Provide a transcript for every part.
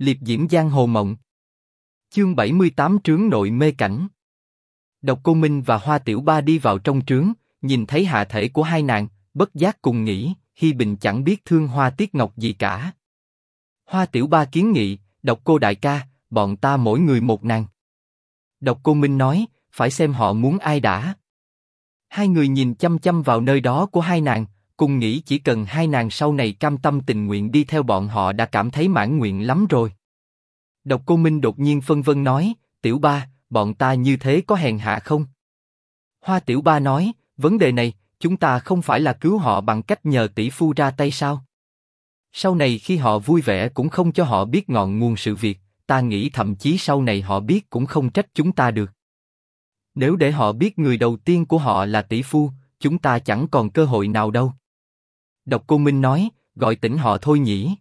liệp diễm giang hồ mộng. Chương 78 trướng nội mê cảnh. Độc Cô Minh và Hoa Tiểu Ba đi vào trong trướng, nhìn thấy hạ thể của hai nàng, bất giác cùng nghĩ, Hi Bình chẳng biết thương Hoa Tiết Ngọc gì cả. Hoa Tiểu Ba kiến nghị, Độc Cô Đại ca, bọn ta mỗi người một nàng. Độc Cô Minh nói, phải xem họ muốn ai đã. Hai người nhìn chăm chăm vào nơi đó của hai nàng, cùng nghĩ chỉ cần hai nàng sau này cam tâm tình nguyện đi theo bọn họ đã cảm thấy mãn nguyện lắm rồi. Độc Cô Minh đột nhiên phân vân nói, Tiểu Ba, bọn ta như thế có hèn hạ không? Hoa Tiểu Ba nói, vấn đề này, chúng ta không phải là cứu họ bằng cách nhờ tỷ phu ra tay sao? Sau này khi họ vui vẻ cũng không cho họ biết ngọn nguồn sự việc, ta nghĩ thậm chí sau này họ biết cũng không trách chúng ta được. Nếu để họ biết người đầu tiên của họ là tỷ phu, chúng ta chẳng còn cơ hội nào đâu. Độc Cô Minh nói, gọi tỉnh họ thôi nhỉ.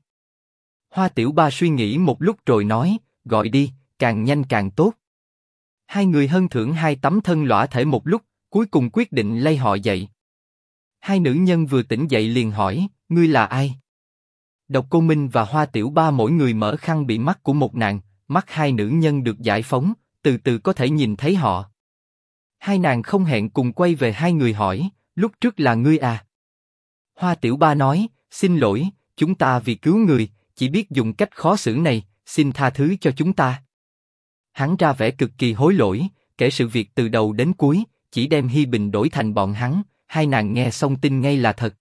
Hoa Tiểu Ba suy nghĩ một lúc rồi nói, gọi đi, càng nhanh càng tốt. Hai người hân thưởng hai tấm thân lõa thể một lúc, cuối cùng quyết định lay họ dậy. Hai nữ nhân vừa tỉnh dậy liền hỏi, ngươi là ai? Độc Cô Minh và Hoa Tiểu Ba mỗi người mở khăn bị mắt của một nàng, mắt hai nữ nhân được giải phóng, từ từ có thể nhìn thấy họ. Hai nàng không hẹn cùng quay về hai người hỏi, lúc trước là ngươi à? Hoa Tiểu Ba nói, xin lỗi, chúng ta vì cứu người, chỉ biết dùng cách khó xử này, xin tha thứ cho chúng ta. Hắn ra vẻ cực kỳ hối lỗi, kể sự việc từ đầu đến cuối, chỉ đem Hi Bình đổi thành bọn hắn, hai nàng nghe xong tin ngay là thật.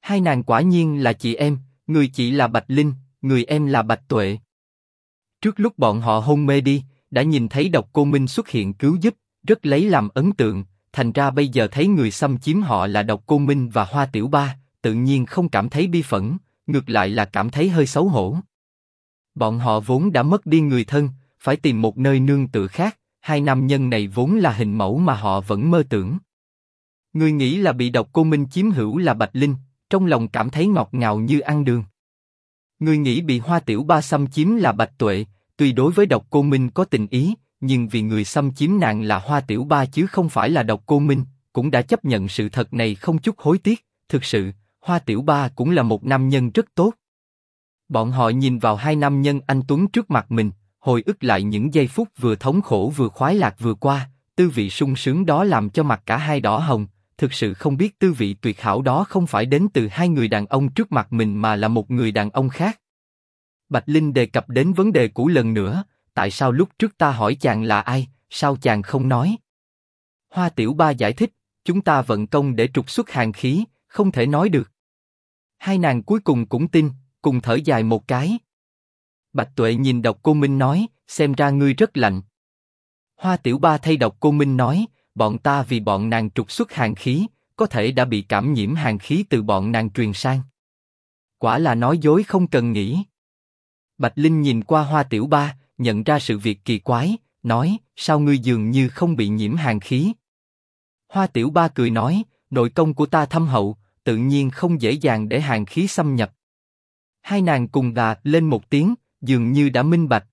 Hai nàng quả nhiên là chị em, người chị là Bạch Linh, người em là Bạch Tuệ. Trước lúc bọn họ hôn mê đi, đã nhìn thấy độc cô Minh xuất hiện cứu giúp, rất lấy làm ấn tượng, thành ra bây giờ thấy người xâm chiếm họ là độc cô Minh và Hoa Tiểu Ba, tự nhiên không cảm thấy bi phẫn, ngược lại là cảm thấy hơi xấu hổ. Bọn họ vốn đã mất đi người thân, phải tìm một nơi nương tựa khác. Hai nam nhân này vốn là hình mẫu mà họ vẫn mơ tưởng. Người nghĩ là bị độc cô Minh chiếm hữu là Bạch Linh, trong lòng cảm thấy ngọt ngào như ăn đường. Người nghĩ bị Hoa Tiểu Ba xâm chiếm là Bạch Tuệ, tuy đối với độc cô Minh có tình ý, nhưng vì người xâm chiếm nàng là Hoa Tiểu Ba chứ không phải là độc cô Minh, cũng đã chấp nhận sự thật này không chút hối tiếc. Thực sự, Hoa Tiểu Ba cũng là một nam nhân rất tốt. Bọn họ nhìn vào hai nam nhân anh tuấn trước mặt mình, hồi ức lại những giây phút vừa thống khổ vừa khoái lạc vừa qua, tư vị sung sướng đó làm cho mặt cả hai đỏ hồng. Thực sự không biết tư vị tuyệt hảo đó không phải đến từ hai người đàn ông trước mặt mình mà là một người đàn ông khác. Bạch Linh đề cập đến vấn đề cũ lần nữa, tại sao lúc trước ta hỏi chàng là ai, sao chàng không nói? Hoa Tiểu Ba giải thích, chúng ta vận công để trục xuất hàng khí, không thể nói được. Hai nàng cuối cùng cũng tin, cùng thở dài một cái. Bạch Tuệ nhìn Độc Cô Minh nói, xem ra ngươi rất lạnh. Hoa Tiểu Ba thay Độc Cô Minh nói, bọn ta vì bọn nàng trục xuất hàng khí, có thể đã bị cảm nhiễm hàng khí từ bọn nàng truyền sang. Quả là nói dối không cần nghĩ. Bạch Linh nhìn qua Hoa Tiểu Ba, nhận ra sự việc kỳ quái, nói, sao ngươi dường như không bị nhiễm hàng khí? Hoa Tiểu Ba cười nói, nội công của ta thâm hậu, tự nhiên không dễ dàng để hàng khí xâm nhập. Hai nàng cùng đà lên một tiếng, dường như đã minh bạch.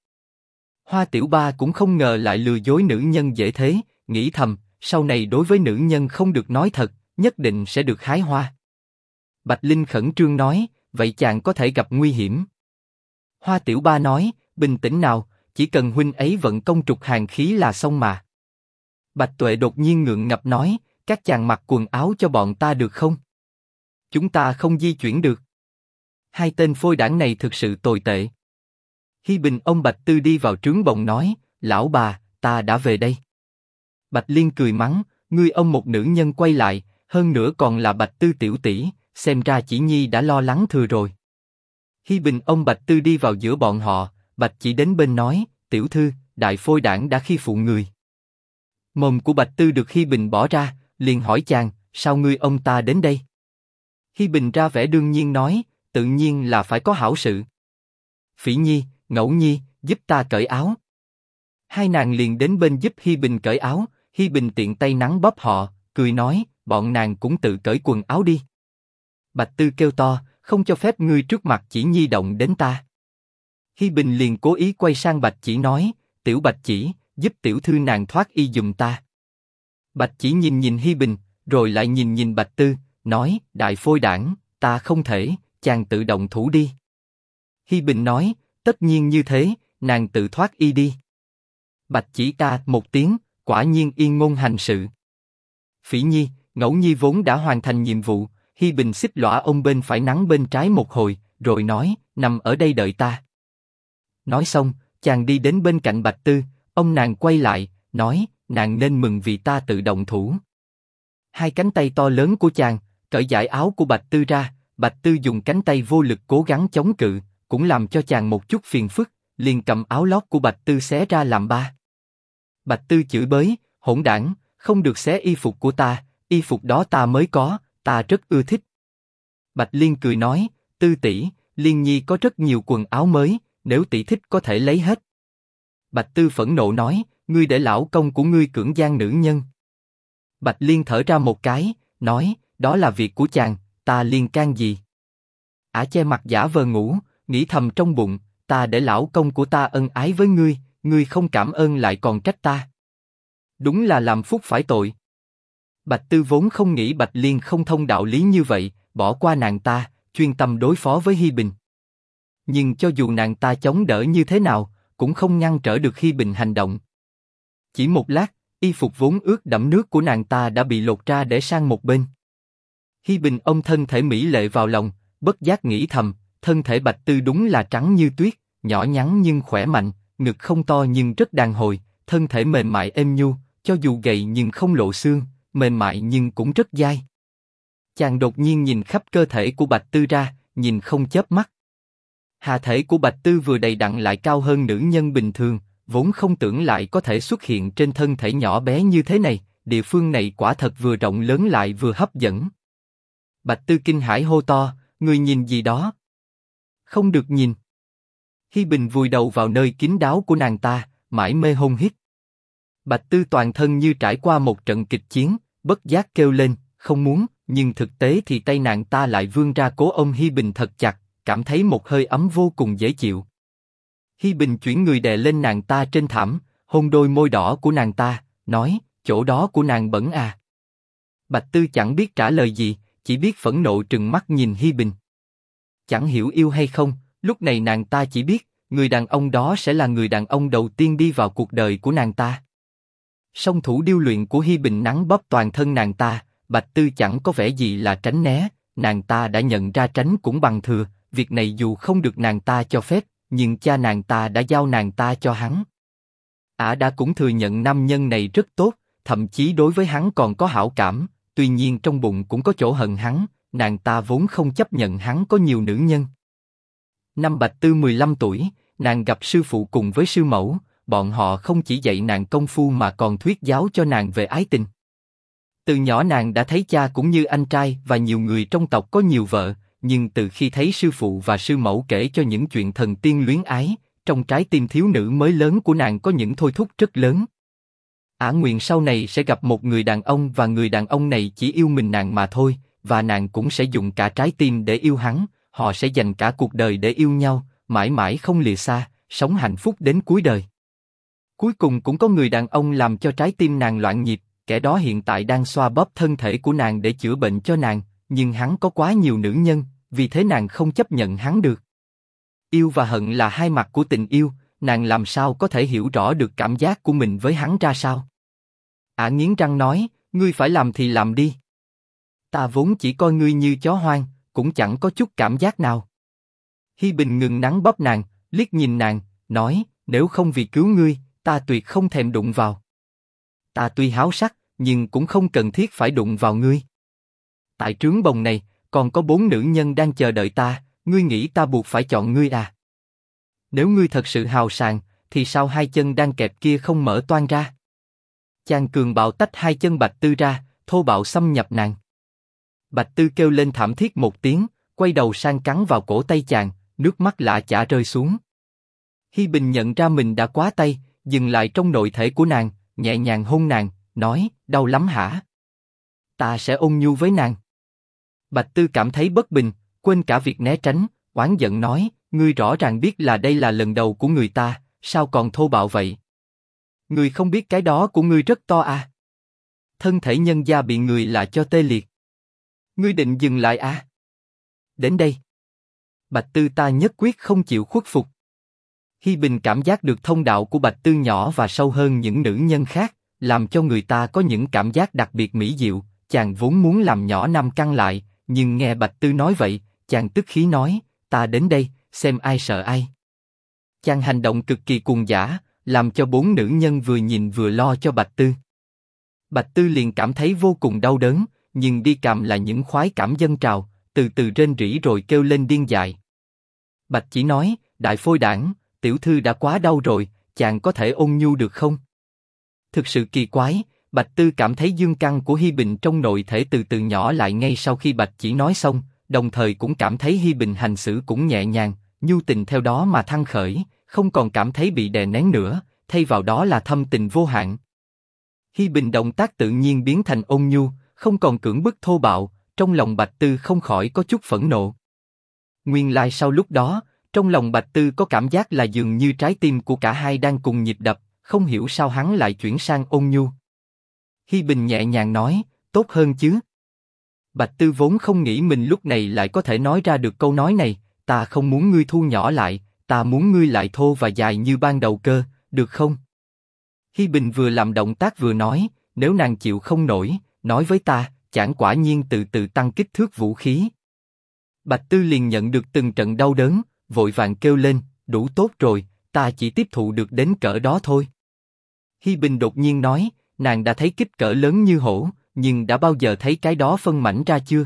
Hoa Tiểu Ba cũng không ngờ lại lừa dối nữ nhân dễ thế, nghĩ thầm, sau này đối với nữ nhân không được nói thật, nhất định sẽ được hái hoa. Bạch Linh khẩn trương nói, vậy chàng có thể gặp nguy hiểm. Hoa Tiểu Ba nói, bình tĩnh nào, chỉ cần huynh ấy vận công trục hàng khí là xong mà. Bạch Tuệ đột nhiên ngượng ngập nói, các chàng mặc quần áo cho bọn ta được không? Chúng ta không di chuyển được. Hai tên phôi đảng này thực sự tồi tệ. Hi Bình ông Bạch Tư đi vào trướng bồng nói, lão bà, ta đã về đây. Bạch Liên cười mắng, ngươi ông một nữ nhân quay lại, hơn nữa còn là Bạch Tư tiểu tỷ, xem ra chỉ nhi đã lo lắng thừa rồi. Hi Bình ông Bạch Tư đi vào giữa bọn họ, Bạch chỉ đến bên nói, tiểu thư, đại phôi đảng đã khi phụ người. Mồm của Bạch Tư được Hi Bình bỏ ra, liền hỏi chàng, sao ngươi ông ta đến đây? Hi Bình ra vẻ đương nhiên nói, tự nhiên là phải có hảo sự. Phỉ Nhi, Ngẫu Nhi, giúp ta cởi áo. Hai nàng liền đến bên giúp Hi Bình cởi áo, Hi Bình tiện tay nắng bóp họ, cười nói, bọn nàng cũng tự cởi quần áo đi. Bạch Tư kêu to, không cho phép ngươi trước mặt chỉ nhi động đến ta. Hi Bình liền cố ý quay sang Bạch Chỉ nói, tiểu Bạch Chỉ, giúp tiểu thư nàng thoát y dùng ta. Bạch Chỉ nhìn nhìn Hi Bình, rồi lại nhìn nhìn Bạch Tư, nói, đại phôi đảng, ta không thể, chàng tự động thủ đi. Hi Bình nói, tất nhiên như thế, nàng tự thoát y đi. Bạch chỉ ta một tiếng, quả nhiên yên ngôn hành sự. Phỉ Nhi, Ngẫu Nhi vốn đã hoàn thành nhiệm vụ, Hi Bình xích lõa ông bên phải nắng bên trái một hồi, rồi nói, nằm ở đây đợi ta. Nói xong, chàng đi đến bên cạnh Bạch Tư, ông nàng quay lại, nói, nàng nên mừng vì ta tự động thủ. Hai cánh tay to lớn của chàng, cởi giải áo của Bạch Tư ra, Bạch Tư dùng cánh tay vô lực cố gắng chống cự, cũng làm cho chàng một chút phiền phức, liền cầm áo lót của Bạch Tư xé ra làm ba. Bạch Tư chửi bới, hỗn đảng, không được xé y phục của ta, y phục đó ta mới có, ta rất ưa thích. Bạch Liên cười nói, Tư tỷ, Liên Nhi có rất nhiều quần áo mới, nếu tỷ thích có thể lấy hết. Bạch Tư phẫn nộ nói, ngươi để lão công của ngươi cưỡng gian nữ nhân. Bạch Liên thở ra một cái, nói, đó là việc của chàng, ta liên can gì? Ả che mặt giả vờ ngủ, nghĩ thầm trong bụng, ta để lão công của ta ân ái với ngươi, ngươi không cảm ơn lại còn trách ta. Đúng là làm phúc phải tội. Bạch Tư vốn không nghĩ Bạch Liên không thông đạo lý như vậy, bỏ qua nàng ta, chuyên tâm đối phó với Hi Bình. Nhưng cho dù nàng ta chống đỡ như thế nào, cũng không ngăn trở được khi Bình hành động. Chỉ một lát, y phục vốn ướt đẫm nước của nàng ta đã bị lột ra để sang một bên. Hi Bình ôm thân thể mỹ lệ vào lòng, bất giác nghĩ thầm, thân thể Bạch Tư đúng là trắng như tuyết, nhỏ nhắn nhưng khỏe mạnh, ngực không to nhưng rất đàn hồi, thân thể mềm mại êm nhu, cho dù gầy nhưng không lộ xương, mềm mại nhưng cũng rất dai. Chàng đột nhiên nhìn khắp cơ thể của Bạch Tư ra, nhìn không chớp mắt. Hà thể của Bạch Tư vừa đầy đặn lại cao hơn nữ nhân bình thường, vốn không tưởng lại có thể xuất hiện trên thân thể nhỏ bé như thế này, địa phương này quả thật vừa rộng lớn lại vừa hấp dẫn. Bạch Tư kinh hãi hô to, người nhìn gì đó? Không được nhìn. Hi Bình vùi đầu vào nơi kín đáo của nàng ta, mãi mê hôn hít. Bạch Tư toàn thân như trải qua một trận kịch chiến, bất giác kêu lên, không muốn, nhưng thực tế thì tay nàng ta lại vươn ra cố ôm Hi Bình thật chặt, cảm thấy một hơi ấm vô cùng dễ chịu. Hi Bình chuyển người đè lên nàng ta trên thảm, hôn đôi môi đỏ của nàng ta, nói, chỗ đó của nàng bẩn à. Bạch Tư chẳng biết trả lời gì, chỉ biết phẫn nộ trừng mắt nhìn Hi Bình. Chẳng hiểu yêu hay không, lúc này nàng ta chỉ biết, người đàn ông đó sẽ là người đàn ông đầu tiên đi vào cuộc đời của nàng ta. Song thủ điêu luyện của Hi Bình nắng bóp toàn thân nàng ta, Bạch Tư chẳng có vẻ gì là tránh né, nàng ta đã nhận ra tránh cũng bằng thừa, việc này dù không được nàng ta cho phép, nhưng cha nàng ta đã giao nàng ta cho hắn. Ả đã cũng thừa nhận nam nhân này rất tốt, thậm chí đối với hắn còn có hảo cảm, tuy nhiên trong bụng cũng có chỗ hận hắn, nàng ta vốn không chấp nhận hắn có nhiều nữ nhân. Năm Bạch Tư 15 tuổi, nàng gặp sư phụ cùng với sư mẫu, bọn họ không chỉ dạy nàng công phu mà còn thuyết giáo cho nàng về ái tình. Từ nhỏ nàng đã thấy cha cũng như anh trai và nhiều người trong tộc có nhiều vợ, nhưng từ khi thấy sư phụ và sư mẫu kể cho những chuyện thần tiên luyến ái, trong trái tim thiếu nữ mới lớn của nàng có những thôi thúc rất lớn. Ả nguyện sau này sẽ gặp một người đàn ông và người đàn ông này chỉ yêu mình nàng mà thôi, và nàng cũng sẽ dùng cả trái tim để yêu hắn, họ sẽ dành cả cuộc đời để yêu nhau, mãi mãi không lìa xa, sống hạnh phúc đến cuối đời. Cuối cùng cũng có người đàn ông làm cho trái tim nàng loạn nhịp, kẻ đó hiện tại đang xoa bóp thân thể của nàng để chữa bệnh cho nàng, nhưng hắn có quá nhiều nữ nhân, vì thế nàng không chấp nhận hắn được. Yêu và hận là hai mặt của tình yêu, nàng làm sao có thể hiểu rõ được cảm giác của mình với hắn ra sao? Ả nghiến răng nói, ngươi phải làm thì làm đi. Ta vốn chỉ coi ngươi như chó hoang, cũng chẳng có chút cảm giác nào. Hi Bình ngừng nắng bóp nàng, liếc nhìn nàng, nói, nếu không vì cứu ngươi, ta tuyệt không thèm đụng vào. Ta tuy háo sắc, nhưng cũng không cần thiết phải đụng vào ngươi. Tại trướng bồng này, còn có bốn nữ nhân đang chờ đợi ta, ngươi nghĩ ta buộc phải chọn ngươi à? Nếu ngươi thật sự hào sảng, thì sao hai chân đang kẹp kia không mở toan ra? Chàng cường bạo tách hai chân Bạch Tư ra, thô bạo xâm nhập nàng. Bạch Tư kêu lên thảm thiết một tiếng, quay đầu sang cắn vào cổ tay chàng, nước mắt lạ chả rơi xuống. Hi Bình nhận ra mình đã quá tay, dừng lại trong nội thể của nàng, nhẹ nhàng hôn nàng, nói, đau lắm hả? Ta sẽ ôn nhu với nàng. Bạch Tư cảm thấy bất bình, quên cả việc né tránh, oán giận nói, ngươi rõ ràng biết là đây là lần đầu của người ta, sao còn thô bạo vậy? Ngươi không biết cái đó của ngươi rất to à? Thân thể nhân gia bị người là cho tê liệt. Ngươi định dừng lại à? Đến đây. Bạch Tư ta nhất quyết không chịu khuất phục. Hi Bình cảm giác được thông đạo của Bạch Tư nhỏ và sâu hơn những nữ nhân khác, làm cho người ta có những cảm giác đặc biệt mỹ diệu. Chàng vốn muốn làm nhỏ năm căn lại, nhưng nghe Bạch Tư nói vậy, chàng tức khí nói, ta đến đây, xem ai sợ ai. Chàng hành động cực kỳ cuồng giả, làm cho bốn nữ nhân vừa nhìn vừa lo cho Bạch Tư. Bạch Tư liền cảm thấy vô cùng đau đớn, nhưng đi cầm là những khoái cảm dân trào, từ từ rên rỉ rồi kêu lên điên dại. Bạch chỉ nói, đại phôi đảng, tiểu thư đã quá đau rồi, chàng có thể ôn nhu được không? Thực sự kỳ quái, Bạch Tư cảm thấy dương căn của Hi Bình trong nội thể từ từ nhỏ lại ngay sau khi Bạch chỉ nói xong, đồng thời cũng cảm thấy Hi Bình hành xử cũng nhẹ nhàng, nhu tình theo đó mà thăng khởi, không còn cảm thấy bị đè nén nữa, thay vào đó là thâm tình vô hạn. Hi Bình động tác tự nhiên biến thành ôn nhu, không còn cưỡng bức thô bạo, trong lòng Bạch Tư không khỏi có chút phẫn nộ. Nguyên lai sau lúc đó, trong lòng Bạch Tư có cảm giác là dường như trái tim của cả hai đang cùng nhịp đập, không hiểu sao hắn lại chuyển sang ôn nhu. Hi Bình nhẹ nhàng nói, tốt hơn chứ. Bạch Tư vốn không nghĩ mình lúc này lại có thể nói ra được câu nói này, ta không muốn ngươi thu nhỏ lại, ta muốn ngươi lại thô và dài như ban đầu cơ, được không? Hi Bình vừa làm động tác vừa nói, nếu nàng chịu không nổi, nói với ta, chẳng quả nhiên từ từ tăng kích thước vũ khí. Bạch Tư liền nhận được từng trận đau đớn, vội vàng kêu lên, đủ tốt rồi, ta chỉ tiếp thụ được đến cỡ đó thôi. Hi Bình đột nhiên nói, nàng đã thấy kích cỡ lớn như hổ, nhưng đã bao giờ thấy cái đó phân mảnh ra chưa?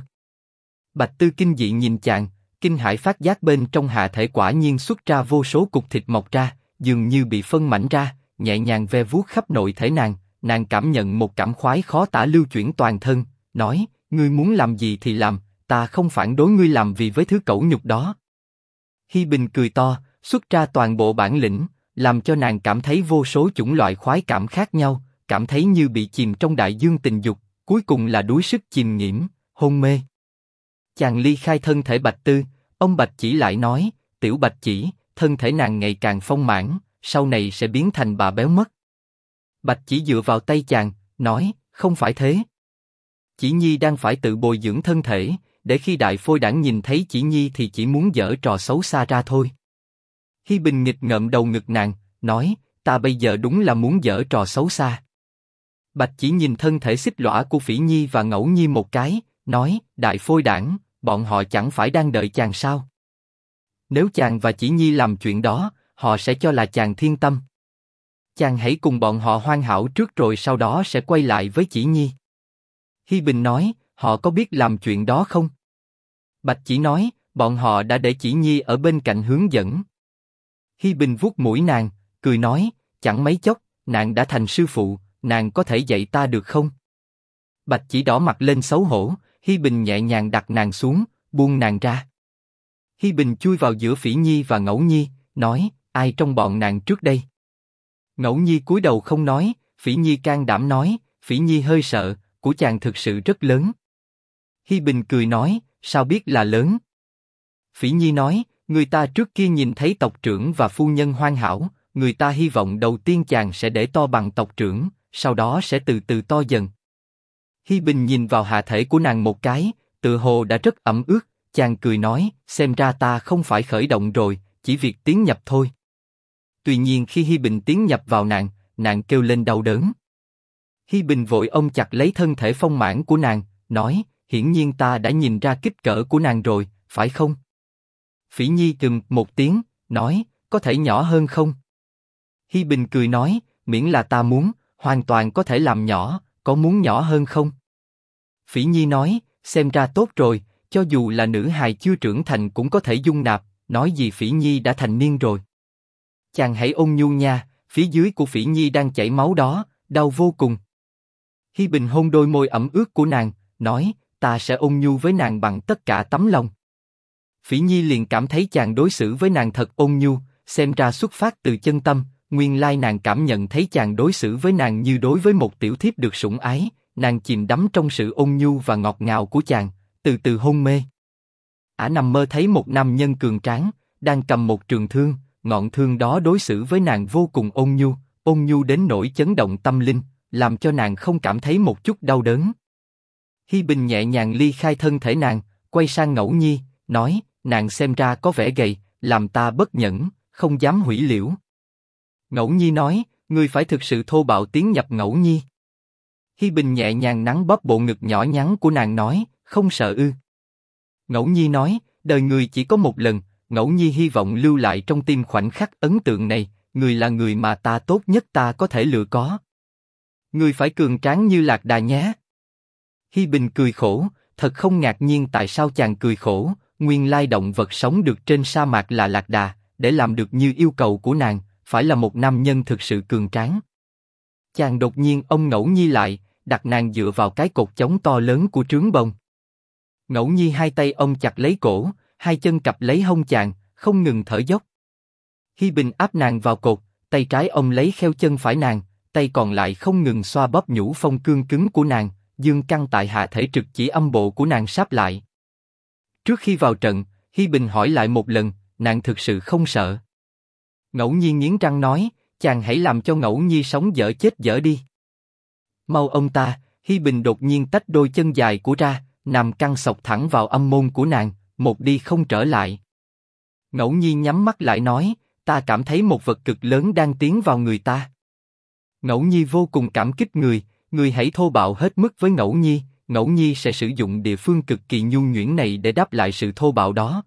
Bạch Tư kinh dị nhìn chàng, kinh hải phát giác bên trong hạ thể quả nhiên xuất ra vô số cục thịt mọc ra, dường như bị phân mảnh ra, nhẹ nhàng ve vuốt khắp nội thể nàng, nàng cảm nhận một cảm khoái khó tả lưu chuyển toàn thân, nói, ngươi muốn làm gì thì làm, ta không phản đối ngươi làm vì với thứ cẩu nhục đó. Hi Bình cười to, xuất ra toàn bộ bản lĩnh, làm cho nàng cảm thấy vô số chủng loại khoái cảm khác nhau, cảm thấy như bị chìm trong đại dương tình dục, cuối cùng là đuối sức chìm nghiễm, hôn mê. Chàng ly khai thân thể Bạch Tư, ông Bạch chỉ lại nói, tiểu Bạch chỉ, thân thể nàng ngày càng phong mãn, sau này sẽ biến thành bà béo mất. Bạch chỉ dựa vào tay chàng, nói, không phải thế. Chỉ Nhi đang phải tự bồi dưỡng thân thể, để khi đại phôi đảng nhìn thấy Chỉ Nhi thì chỉ muốn dở trò xấu xa ra thôi. Hi Bình nghịch ngợm đầu ngực nàng, nói, ta bây giờ đúng là muốn dở trò xấu xa. Bạch chỉ nhìn thân thể xích lõa của Phỉ Nhi và Ngẫu Nhi một cái, nói, đại phôi đảng, bọn họ chẳng phải đang đợi chàng sao? Nếu chàng và Chỉ Nhi làm chuyện đó, họ sẽ cho là chàng thiên tâm. Chàng hãy cùng bọn họ hoan hảo trước rồi sau đó sẽ quay lại với Chỉ Nhi. Hi Bình nói, họ có biết làm chuyện đó không? Bạch chỉ nói, bọn họ đã để Chỉ Nhi ở bên cạnh hướng dẫn. Hi Bình vuốt mũi nàng, cười nói, chẳng mấy chốc, nàng đã thành sư phụ, nàng có thể dạy ta được không? Bạch chỉ đỏ mặt lên xấu hổ, Hi Bình nhẹ nhàng đặt nàng xuống, buông nàng ra. Hi Bình chui vào giữa Phỉ Nhi và Ngẫu Nhi, nói, ai trong bọn nàng trước đây? Ngẫu Nhi cúi đầu không nói, Phỉ Nhi can đảm nói, Phỉ Nhi hơi sợ, của chàng thực sự rất lớn. Hi Bình cười nói, sao biết là lớn? Phỉ Nhi nói, người ta trước kia nhìn thấy tộc trưởng và phu nhân hoan hảo, người ta hy vọng đầu tiên chàng sẽ để to bằng tộc trưởng, sau đó sẽ từ từ to dần. Hi Bình nhìn vào hạ thể của nàng một cái, tự hồ đã rất ẩm ướt, chàng cười nói, xem ra ta không phải khởi động rồi, chỉ việc tiến nhập thôi. Tuy nhiên khi Hi Bình tiến nhập vào nàng, nàng kêu lên đau đớn. Hi Bình vội ôm chặt lấy thân thể phong mãn của nàng, nói, hiển nhiên ta đã nhìn ra kích cỡ của nàng rồi, phải không? Phỉ Nhi chừng một tiếng, nói, có thể nhỏ hơn không? Hi Bình cười nói, miễn là ta muốn, hoàn toàn có thể làm nhỏ, có muốn nhỏ hơn không? Phỉ Nhi nói, xem ra tốt rồi, cho dù là nữ hài chưa trưởng thành cũng có thể dung nạp, nói gì Phỉ Nhi đã thành niên rồi. Chàng hãy ôn nhu nha, phía dưới của Phỉ Nhi đang chảy máu đó, đau vô cùng. Hi Bình hôn đôi môi ẩm ướt của nàng, nói, ta sẽ ôn nhu với nàng bằng tất cả tấm lòng. Phỉ Nhi liền cảm thấy chàng đối xử với nàng thật ôn nhu, xem ra xuất phát từ chân tâm, nguyên lai nàng cảm nhận thấy chàng đối xử với nàng như đối với một tiểu thiếp được sủng ái, nàng chìm đắm trong sự ôn nhu và ngọt ngào của chàng, từ từ hôn mê. Ả nằm mơ thấy một nam nhân cường tráng, đang cầm một trường thương, ngọn thương đó đối xử với nàng vô cùng ôn nhu, ôn nhu đến nỗi chấn động tâm linh, làm cho nàng không cảm thấy một chút đau đớn. Hi Bình nhẹ nhàng ly khai thân thể nàng, quay sang Ngẫu Nhi, nói, nàng xem ra có vẻ gầy, làm ta bất nhẫn, không dám hủy liễu. Ngẫu Nhi nói, ngươi phải thực sự thô bạo tiến nhập Ngẫu Nhi. Hi Bình nhẹ nhàng nắng bóp bộ ngực nhỏ nhắn của nàng nói, không sợ ư. Ngẫu Nhi nói, đời người chỉ có một lần, Ngẫu Nhi hy vọng lưu lại trong tim khoảnh khắc ấn tượng này, người là người mà ta tốt nhất ta có thể lựa có. Người phải cường tráng như lạc đà nhé. Hi Bình cười khổ, thật không ngạc nhiên tại sao chàng cười khổ, nguyên lai động vật sống được trên sa mạc là lạc đà, để làm được như yêu cầu của nàng, phải là một nam nhân thực sự cường tráng. Chàng đột nhiên ông ngẫu nhi lại, đặt nàng dựa vào cái cột chống to lớn của trướng bông. Ngẫu nhi hai tay ông chặt lấy cổ, hai chân cặp lấy hông chàng, không ngừng thở dốc. Hi Bình áp nàng vào cột, tay trái ông lấy kheo chân phải nàng, tay còn lại không ngừng xoa bóp nhũ phong cương cứng của nàng, dương căng tại hạ thể trực chỉ âm bộ của nàng sáp lại. Trước khi vào trận, Hi Bình hỏi lại một lần, nàng thực sự không sợ. Ngẫu nhiên nghiến răng nói, chàng hãy làm cho Ngẫu Nhi sống dở chết dở đi. Mau ông ta, Hi Bình đột nhiên tách đôi chân dài của ra, nằm căng sọc thẳng vào âm môn của nàng, một đi không trở lại. Ngẫu Nhi nhắm mắt lại nói, ta cảm thấy một vật cực lớn đang tiến vào người ta. Ngẫu Nhi vô cùng cảm kích người, người hãy thô bạo hết mức với Ngẫu Nhi, Ngẫu Nhi sẽ sử dụng địa phương cực kỳ nhu nhuyễn này để đáp lại sự thô bạo đó.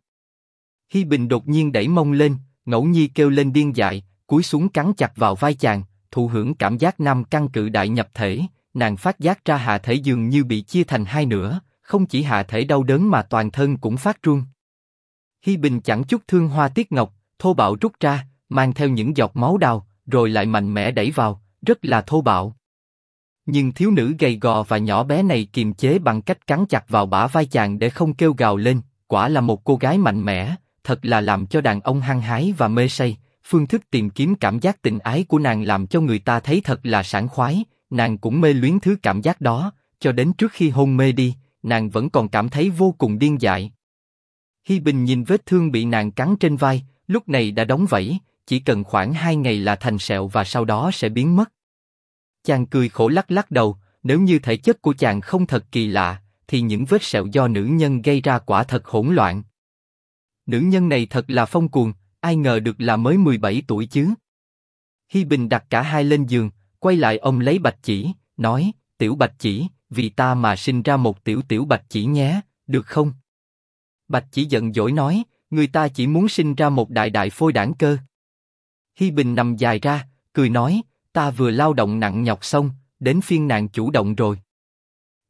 Hi Bình đột nhiên đẩy mông lên, Ngẫu Nhi kêu lên điên dại, cúi xuống cắn chặt vào vai chàng, thụ hưởng cảm giác nam căn cự đại nhập thể, nàng phát giác ra hạ thể dường như bị chia thành hai nửa, không chỉ hạ thể đau đớn mà toàn thân cũng phát run. Hi Bình chẳng chút thương hoa tiết ngọc, thô bạo rút ra, mang theo những giọt máu đào, rồi lại mạnh mẽ đẩy vào, rất là thô bạo. Nhưng thiếu nữ gầy gò và nhỏ bé này kiềm chế bằng cách cắn chặt vào bả vai chàng để không kêu gào lên, quả là một cô gái mạnh mẽ, thật là làm cho đàn ông hăng hái và mê say. Phương thức tìm kiếm cảm giác tình ái của nàng làm cho người ta thấy thật là sảng khoái, nàng cũng mê luyến thứ cảm giác đó, cho đến trước khi hôn mê đi, nàng vẫn còn cảm thấy vô cùng điên dại. Hi Bình nhìn vết thương bị nàng cắn trên vai, lúc này đã đóng vảy, chỉ cần khoảng hai ngày là thành sẹo và sau đó sẽ biến mất. Chàng cười khổ lắc lắc đầu, nếu như thể chất của chàng không thật kỳ lạ, thì những vết sẹo do nữ nhân gây ra quả thật hỗn loạn. Nữ nhân này thật là phong cuồng, ai ngờ được là mới 17 tuổi chứ. Hi Bình đặt cả hai lên giường, quay lại ông lấy bạch chỉ, nói, tiểu bạch chỉ, vì ta mà sinh ra một tiểu tiểu bạch chỉ nhé, được không? Bạch chỉ giận dỗi nói, người ta chỉ muốn sinh ra một đại đại phôi đảng cơ. Hi Bình nằm dài ra, cười nói, ta vừa lao động nặng nhọc xong, đến phiên nàng chủ động rồi.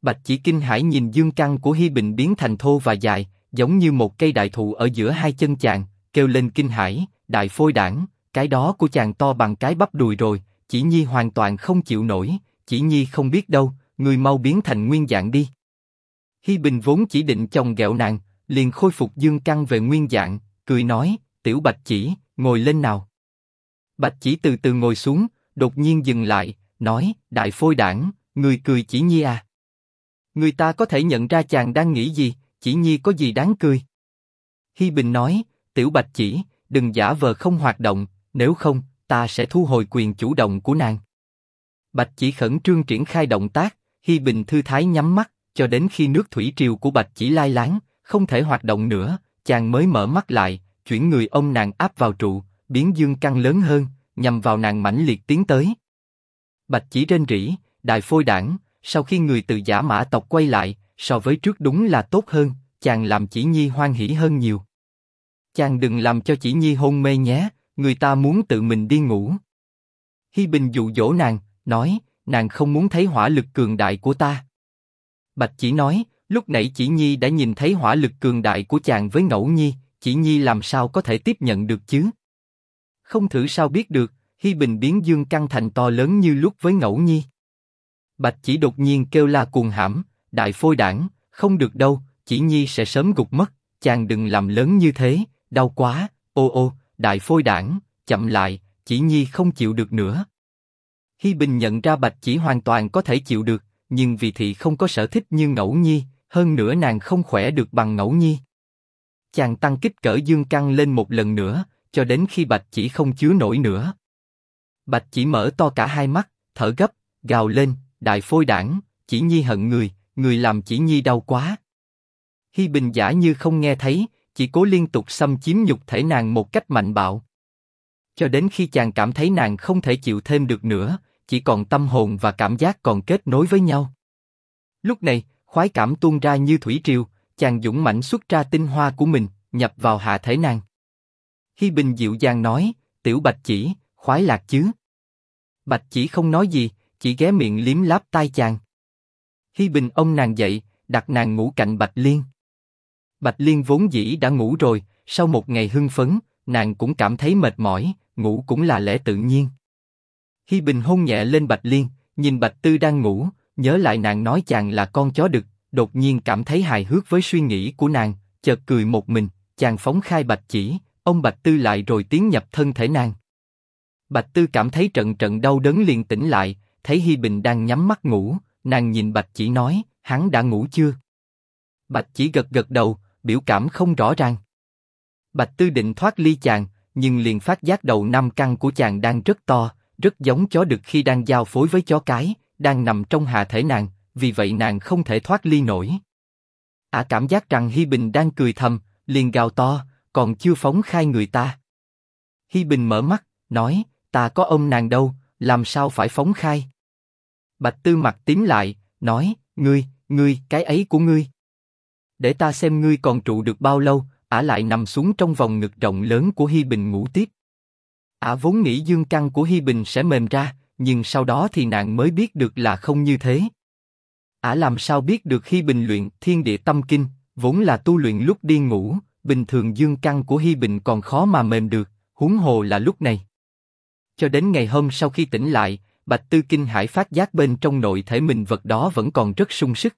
Bạch chỉ kinh hãi nhìn dương căn của Hi Bình biến thành thô và dài, giống như một cây đại thụ ở giữa hai chân chàng, kêu lên kinh hãi, đại phôi đảng, cái đó của chàng to bằng cái bắp đùi rồi, chỉ nhi hoàn toàn không chịu nổi, chỉ nhi không biết đâu, người mau biến thành nguyên dạng đi. Hi Bình vốn chỉ định chồng ghẹo nàng, liền khôi phục dương căn về nguyên dạng, cười nói, tiểu bạch chỉ, ngồi lên nào. Bạch chỉ từ từ ngồi xuống, đột nhiên dừng lại, nói, đại phôi đảng, người cười chỉ nhi à. Người ta có thể nhận ra chàng đang nghĩ gì, chỉ nhi có gì đáng cười. Hi Bình nói, tiểu bạch chỉ, đừng giả vờ không hoạt động, nếu không, ta sẽ thu hồi quyền chủ động của nàng. Bạch chỉ khẩn trương triển khai động tác, Hi Bình thư thái nhắm mắt, cho đến khi nước thủy triều của Bạch chỉ lai láng, không thể hoạt động nữa, chàng mới mở mắt lại, chuyển người ông nàng áp vào trụ, biến dương căng lớn hơn, nhằm vào nàng mãnh liệt tiến tới. Bạch chỉ trên rỉ, đại phôi đảng, sau khi người từ giả mã tộc quay lại, so với trước đúng là tốt hơn, chàng làm chỉ nhi hoan hỉ hơn nhiều. Chàng đừng làm cho chỉ nhi hôn mê nhé, người ta muốn tự mình đi ngủ. Hi Bình dụ dỗ nàng, nói, nàng không muốn thấy hỏa lực cường đại của ta. Bạch chỉ nói, lúc nãy chỉ nhi đã nhìn thấy hỏa lực cường đại của chàng với ngẫu nhi, chỉ nhi làm sao có thể tiếp nhận được chứ? Không thử sao biết được, Hi Bình biến dương căng thành to lớn như lúc với ngẫu nhi. Bạch chỉ đột nhiên kêu la cuồng hãm, đại phôi đảng, không được đâu, chỉ nhi sẽ sớm gục mất, chàng đừng làm lớn như thế, đau quá, ô ô, đại phôi đảng, chậm lại, chỉ nhi không chịu được nữa. Hi Bình nhận ra Bạch chỉ hoàn toàn có thể chịu được, nhưng vì thị không có sở thích như ngẫu nhi, hơn nữa nàng không khỏe được bằng ngẫu nhi. Chàng tăng kích cỡ dương căng lên một lần nữa, cho đến khi Bạch chỉ không chứa nổi nữa. Bạch chỉ mở to cả hai mắt, thở gấp, gào lên, đại phôi đảng, chỉ nhi hận người, người làm chỉ nhi đau quá. Hi Bình giả như không nghe thấy, chỉ cố liên tục xâm chiếm nhục thể nàng một cách mạnh bạo. Cho đến khi chàng cảm thấy nàng không thể chịu thêm được nữa, chỉ còn tâm hồn và cảm giác còn kết nối với nhau. Lúc này, khoái cảm tuôn ra như thủy triều, chàng dũng mãnh xuất ra tinh hoa của mình, nhập vào hạ thể nàng. Hi Bình dịu dàng nói, tiểu bạch chỉ, khoái lạc chứ. Bạch chỉ không nói gì, chỉ ghé miệng liếm láp tai chàng. Hi Bình ông nàng dậy, đặt nàng ngủ cạnh Bạch Liên. Bạch Liên vốn dĩ đã ngủ rồi, sau một ngày hưng phấn, nàng cũng cảm thấy mệt mỏi, ngủ cũng là lẽ tự nhiên. Hi Bình hôn nhẹ lên Bạch Liên, nhìn Bạch Tư đang ngủ, nhớ lại nàng nói chàng là con chó đực, đột nhiên cảm thấy hài hước với suy nghĩ của nàng, chợt cười một mình, chàng phóng khai Bạch chỉ, ông Bạch Tư lại rồi tiến nhập thân thể nàng. Bạch Tư cảm thấy trận trận đau đớn liền tỉnh lại, thấy Hi Bình đang nhắm mắt ngủ, nàng nhìn Bạch Chỉ nói, hắn đã ngủ chưa? Bạch Chỉ gật gật đầu, biểu cảm không rõ ràng. Bạch Tư định thoát ly chàng, nhưng liền phát giác đầu năm căn của chàng đang rất to, rất giống chó đực khi đang giao phối với chó cái, đang nằm trong hạ thể nàng, vì vậy nàng không thể thoát ly nổi. Ả cảm giác rằng Hi Bình đang cười thầm, liền gào to, còn chưa phóng khai người ta. Hi Bình mở mắt, nói, ta có ông nàng đâu, làm sao phải phóng khai? Bạch Tư mặt tím lại, nói, ngươi, ngươi, cái ấy của ngươi. Để ta xem ngươi còn trụ được bao lâu, ả lại nằm xuống trong vòng ngực rộng lớn của Hi Bình ngủ tiếp. Ả vốn nghĩ dương căn của Hi Bình sẽ mềm ra, nhưng sau đó thì nàng mới biết được là không như thế. Ả làm sao biết được Hi Bình luyện Thiên Địa Tâm Kinh, vốn là tu luyện lúc đi ngủ, bình thường dương căn của Hi Bình còn khó mà mềm được, huống hồ là lúc này. Cho đến ngày hôm sau khi tỉnh lại, Bạch Tư Kinh Hải phát giác bên trong nội thể mình vật đó vẫn còn rất sung sức.